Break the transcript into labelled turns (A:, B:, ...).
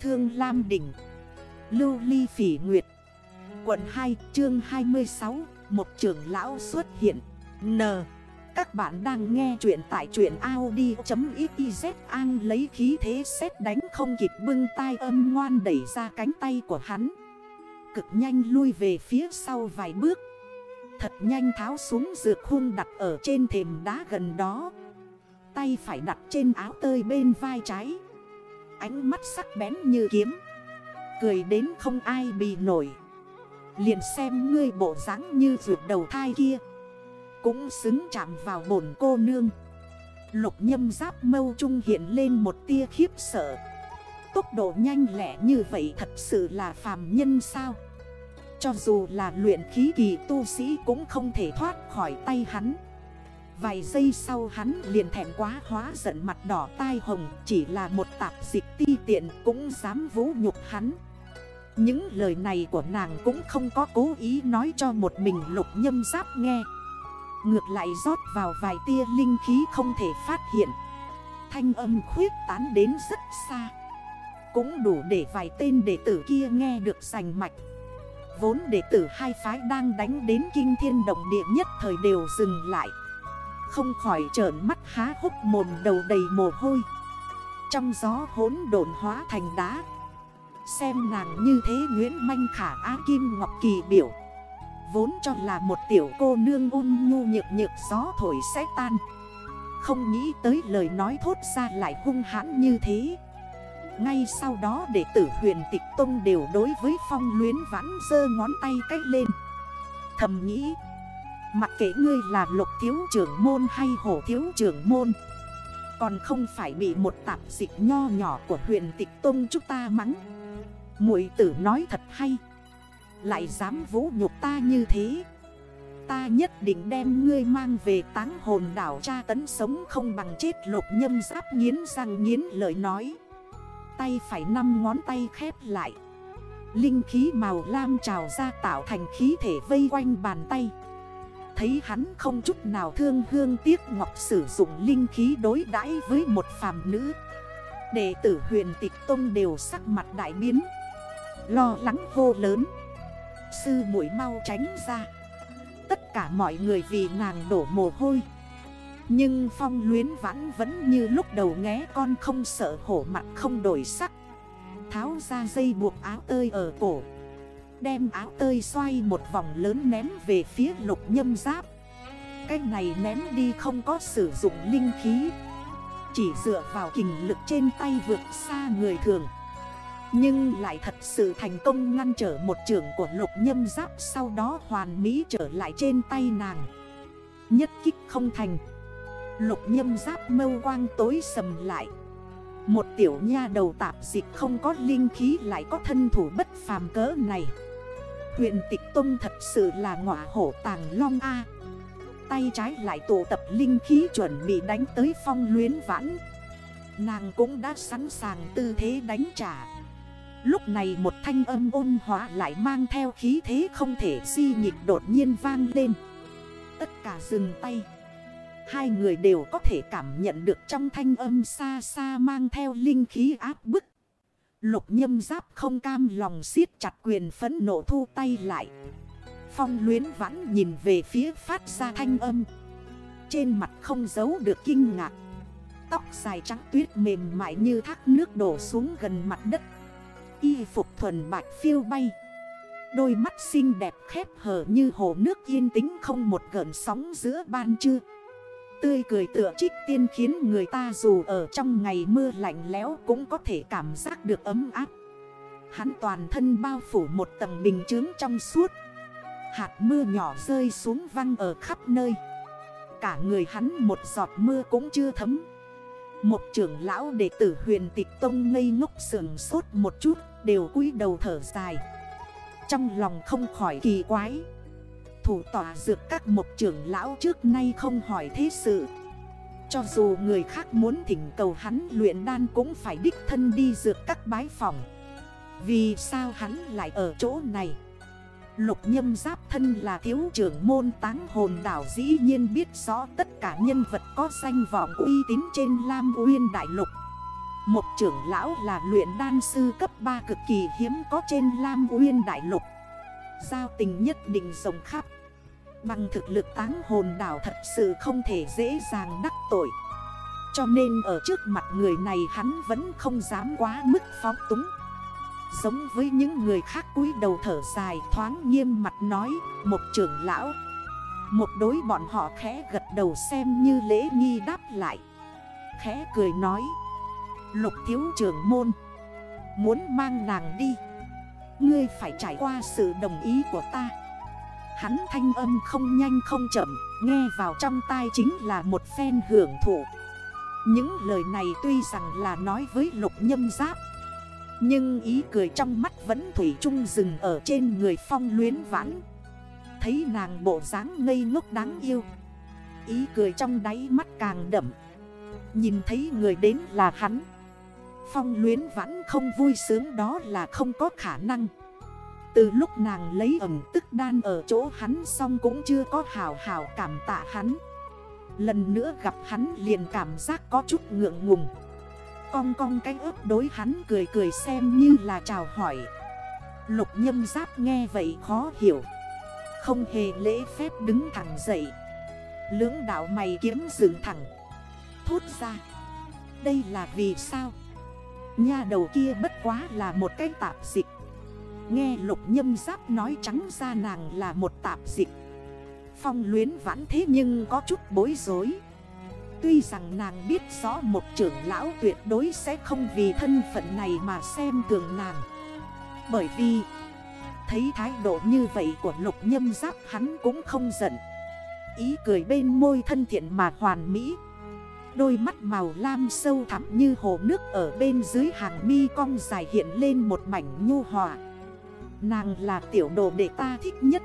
A: Thương Lam Đỉnh. Lưu Ly Phỉ Nguyệt. Quận 2 chương 26 Một trưởng lão xuất hiện. N. Các bạn đang nghe chuyện tại truyện Audi.xyz An lấy khí thế xét đánh không kịp bưng tay âm ngoan đẩy ra cánh tay của hắn. Cực nhanh lui về phía sau vài bước. Thật nhanh tháo xuống dược hung đặt ở trên thềm đá gần đó. Tay phải đặt trên áo tơi bên vai trái. Ánh mắt sắc bén như kiếm. Cười đến không ai bị nổi. Liền xem ngươi bộ dáng như vượt đầu thai kia. Cũng xứng chạm vào bổn cô nương. Lục nhâm giáp mâu trung hiện lên một tia khiếp sợ. Tốc độ nhanh lẻ như vậy thật sự là phàm nhân sao? Cho dù là luyện khí kỳ tu sĩ cũng không thể thoát khỏi tay hắn. Vài giây sau hắn liền thèm quá hóa giận mặt đỏ tai hồng, Chỉ là một tạp dịch ti tiện cũng dám vũ nhục hắn. Những lời này của nàng cũng không có cố ý nói cho một mình lục nhâm giáp nghe. Ngược lại rót vào vài tia linh khí không thể phát hiện. Thanh âm khuyết tán đến rất xa. Cũng đủ để vài tên đệ tử kia nghe được sành mạch. Vốn đệ tử hai phái đang đánh đến kinh thiên động địa nhất thời đều dừng lại không khỏi trởn mắt há hốc mồm đầu đầy mồ hôi. Trong gió hốn đồn hóa thành đá. Xem nàng như thế Nguyễn Manh Khả Á Kim Ngọc Kỳ biểu. Vốn cho là một tiểu cô nương ôn nhu nhược nhược gió thổi sẽ tan. Không nghĩ tới lời nói thốt ra lại hung hãn như thế. Ngay sau đó đệ tử huyền tịch tông đều đối với phong luyến vãn dơ ngón tay cách lên. Thầm nghĩ Mặc kệ ngươi là lục thiếu trưởng môn hay hổ thiếu trưởng môn, Còn không phải bị một tạp dịch nho nhỏ của huyện tịch tông chúng ta mắng. Mũi tử nói thật hay, Lại dám vũ nhục ta như thế. Ta nhất định đem ngươi mang về táng hồn đảo tra tấn sống không bằng chết lục nhâm giáp nghiến răng nghiến lời nói. Tay phải năm ngón tay khép lại. Linh khí màu lam trào ra tạo thành khí thể vây quanh bàn tay thấy hắn không chút nào thương hương tiếc ngọc sử dụng linh khí đối đãi với một phàm nữ. Đệ tử huyền tịch tông đều sắc mặt đại biến, Lo lắng vô lớn. Sư mũi mau tránh ra. Tất cả mọi người vì nàng đổ mồ hôi. Nhưng phong luyến vãn vẫn như lúc đầu nghé con không sợ hổ mặt không đổi sắc. Tháo ra dây buộc áo tơi ở cổ. Đem áo tơi xoay một vòng lớn ném về phía lục nhâm giáp. Cái này ném đi không có sử dụng linh khí. Chỉ dựa vào kình lực trên tay vượt xa người thường. Nhưng lại thật sự thành công ngăn trở một trường của lục nhâm giáp, Sau đó hoàn mỹ trở lại trên tay nàng. Nhất kích không thành. Lục nhâm giáp mâu quang tối sầm lại. Một tiểu nha đầu tạp dịch không có linh khí lại có thân thủ bất phàm cỡ này huyền tịch tông thật sự là ngọa hổ tàng long A. Tay trái lại tụ tập linh khí chuẩn bị đánh tới phong luyến vãn. Nàng cũng đã sẵn sàng tư thế đánh trả. Lúc này một thanh âm ôn hóa lại mang theo khí thế không thể si nhịp đột nhiên vang lên. Tất cả dừng tay. Hai người đều có thể cảm nhận được trong thanh âm xa xa mang theo linh khí áp bức. Lục nhâm giáp không cam lòng siết chặt quyền phấn nộ thu tay lại. Phong luyến vãn nhìn về phía phát ra thanh âm. Trên mặt không giấu được kinh ngạc. Tóc dài trắng tuyết mềm mại như thác nước đổ xuống gần mặt đất. Y phục thuần bạch phiêu bay. Đôi mắt xinh đẹp khép hở như hồ nước yên tĩnh không một gợn sóng giữa ban trưa. Tươi cười tựa trích tiên khiến người ta dù ở trong ngày mưa lạnh lẽo cũng có thể cảm giác được ấm áp. Hắn toàn thân bao phủ một tầng bình chướng trong suốt. Hạt mưa nhỏ rơi xuống văng ở khắp nơi. Cả người hắn một giọt mưa cũng chưa thấm. Một trưởng lão đệ tử huyền tịch tông ngây ngốc sườn sốt một chút, đều cúi đầu thở dài. Trong lòng không khỏi kỳ quái thủ tỏa dược các một trưởng lão trước nay không hỏi thế sự. Cho dù người khác muốn thỉnh cầu hắn luyện đan cũng phải đích thân đi dược các bái phòng. Vì sao hắn lại ở chỗ này? Lục nhâm giáp thân là thiếu trưởng môn táng hồn đảo dĩ nhiên biết rõ tất cả nhân vật có danh vọng uy tín trên Lam Uyên Đại Lục. Một trưởng lão là luyện đan sư cấp 3 cực kỳ hiếm có trên Lam Uyên Đại Lục. Giao tình nhất định rộng khắp. Bằng thực lực táng hồn đảo thật sự không thể dễ dàng đắc tội. Cho nên ở trước mặt người này hắn vẫn không dám quá mức phóng túng. Giống với những người khác cúi đầu thở dài thoáng nghiêm mặt nói, Một trưởng lão. Một đối bọn họ khẽ gật đầu xem như lễ nghi đáp lại. Khẽ cười nói, Lục thiếu trưởng môn, Muốn mang nàng đi. Ngươi phải trải qua sự đồng ý của ta. Hắn thanh âm không nhanh không chậm, Nghe vào trong tai chính là một phen hưởng thụ. Những lời này tuy rằng là nói với lục nhâm giáp, Nhưng ý cười trong mắt vẫn thủy chung dừng ở trên người phong luyến vãn. Thấy nàng bộ dáng ngây ngốc đáng yêu, Ý cười trong đáy mắt càng đậm. Nhìn thấy người đến là hắn. Phong luyến vãn không vui sướng đó là không có khả năng. Từ lúc nàng lấy ẩm tức đan ở chỗ hắn xong cũng chưa có hào hào cảm tạ hắn. Lần nữa gặp hắn liền cảm giác có chút ngượng ngùng. Cong cong cái ớt đối hắn cười cười xem như là chào hỏi. Lục nhâm giáp nghe vậy khó hiểu. Không hề lễ phép đứng thẳng dậy. Lưỡng đảo mày kiếm dựng thẳng. Thốt ra. Đây là vì sao? Nha đầu kia bất quá là một cái tạp dịch. Nghe lục nhâm giáp nói trắng ra nàng là một tạp dịch. Phong luyến vãn thế nhưng có chút bối rối. Tuy rằng nàng biết rõ một trưởng lão tuyệt đối sẽ không vì thân phận này mà xem thường nàng. Bởi vì, Thấy thái độ như vậy của lục nhâm giáp hắn cũng không giận. Ý cười bên môi thân thiện mà hoàn mỹ. Đôi mắt màu lam sâu thẳm như hồ nước ở bên dưới hàng mi cong dài hiện lên một mảnh nhu hòa. Nàng là tiểu đồ đệ ta thích nhất.